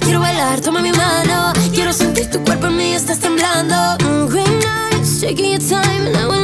quiero bailar, toma mi mano. Quiero sentir tu cuerpo en mí, estás temblando. Mm, green eyes, taking your time, and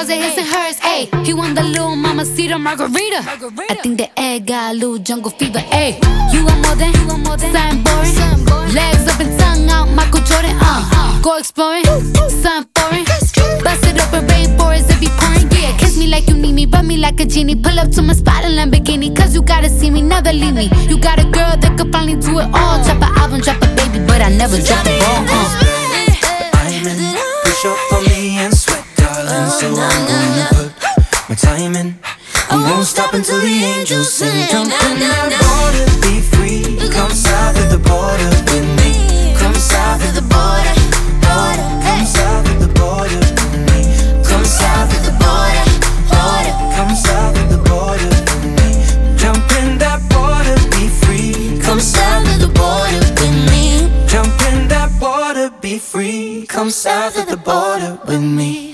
My closet, his and hers. Ayy, he want the little mama cedar margarita. I think the egg got a little jungle fever. Ayy, you want more than, you want more than something boring. Legs up and tongue out, Michael Jordan. Uh, go exploring, something foreign. Bust it open, rainforest if you pouring. Yeah, kiss me like you need me, rub me like a genie. Pull up to my spot in Lamborghini, cause you gotta see me, never leave me. You got a girl that could finally do it all. Drop an album, drop a baby, but I never drop a ball. Uh. My time in. I oh, won't stop until the angels sing. Jump in that water, be free. Come south of the border with me. Come south of the border, border. Come south of the border with me. Come south of the border, border. Come south of the border with me. Jump in that water, be free. Come south of the border with me. Jump in that water, be free. Come south of the border with me.